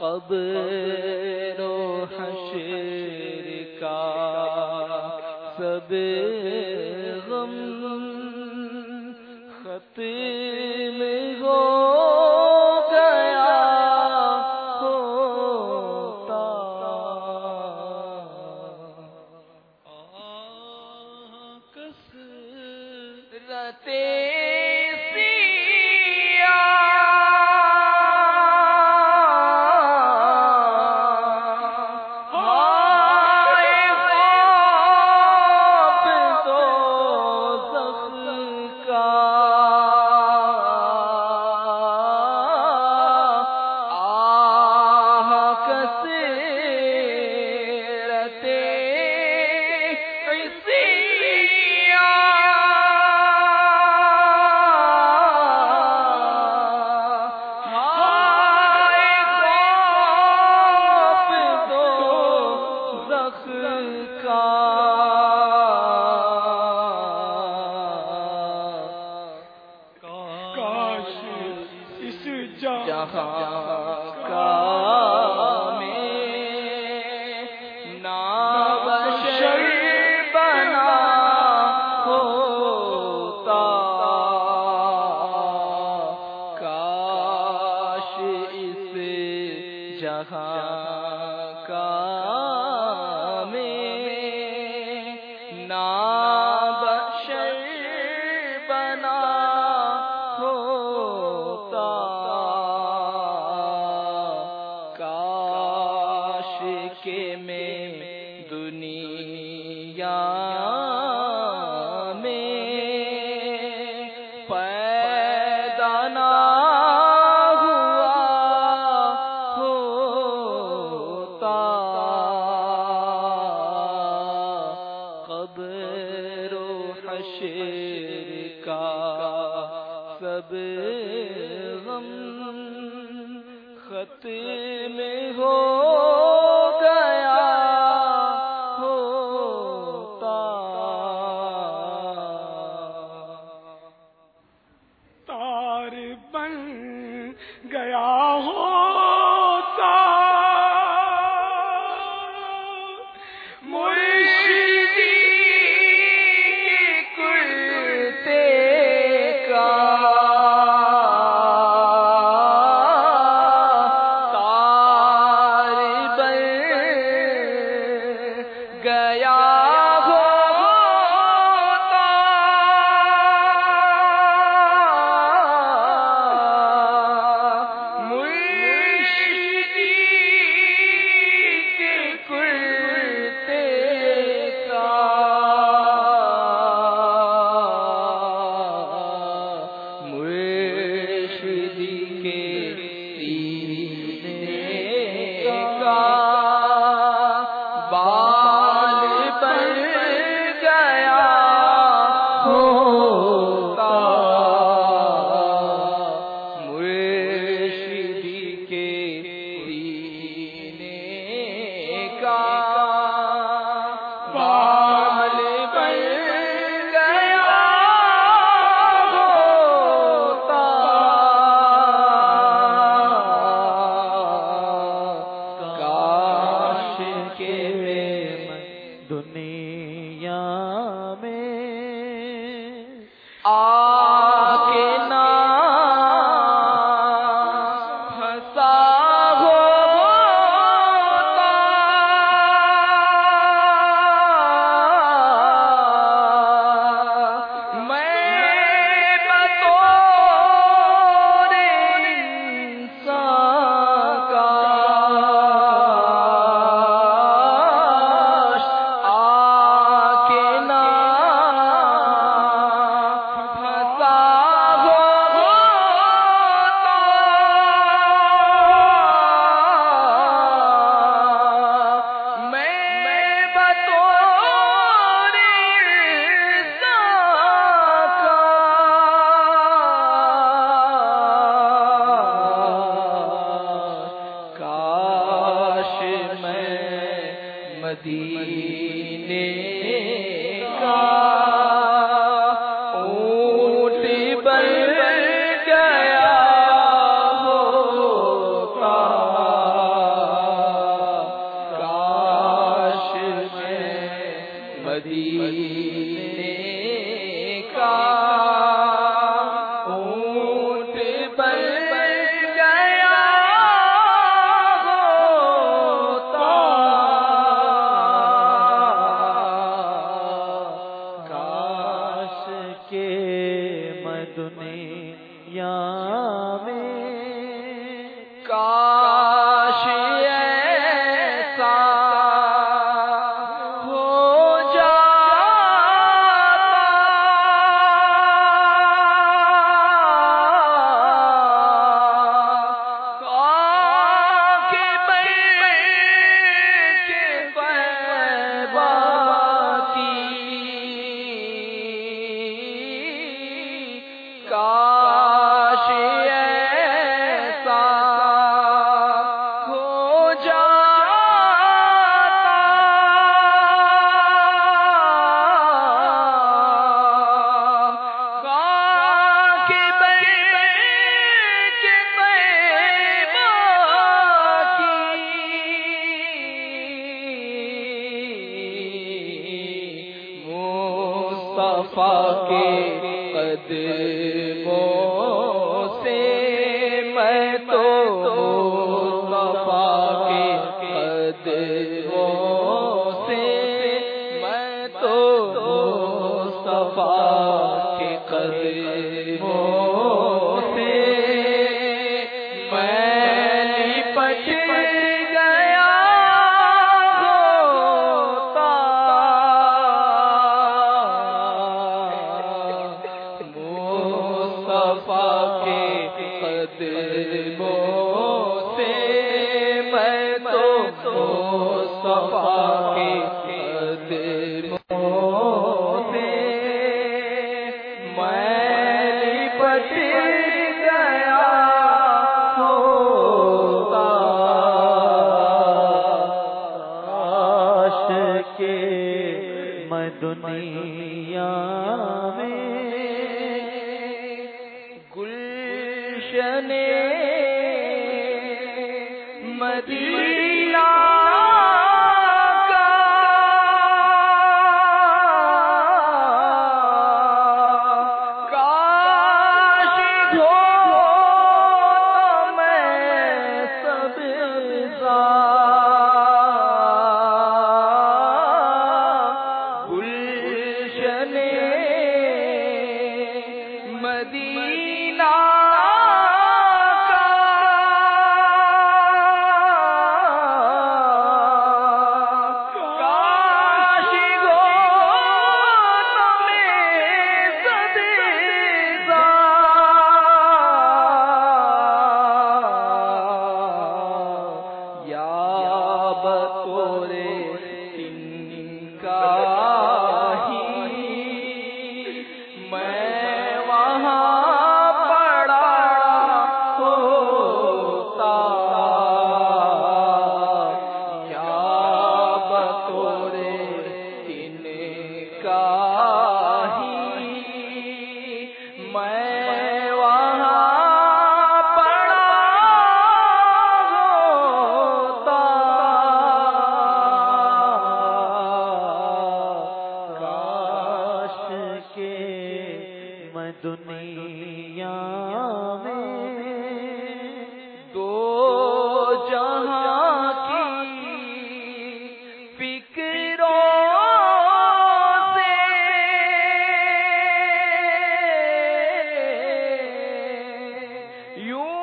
قبر و حشر کا سب غم خطر بن میں آ مدینے مصطفیٰ کے قدموں دنیا یوں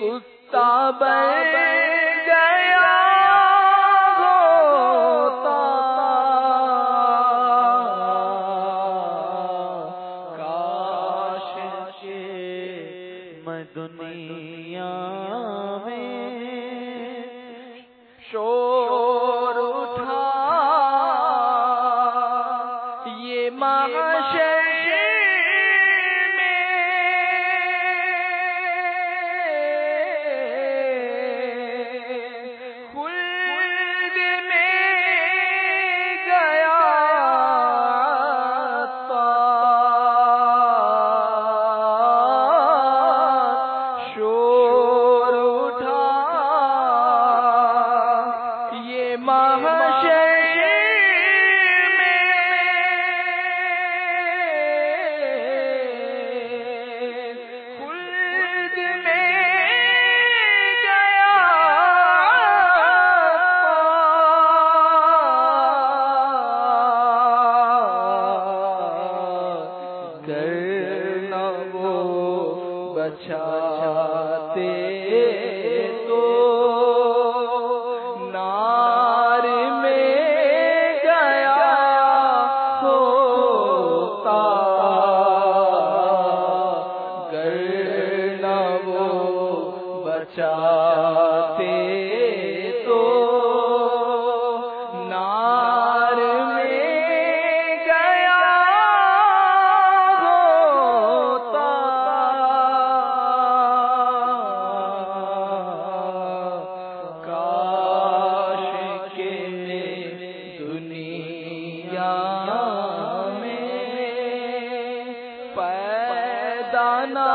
کتا بن گیا۔ چاہتے تو نار میں گیا ہوتا کاش کے دنیا میں پیدا نہ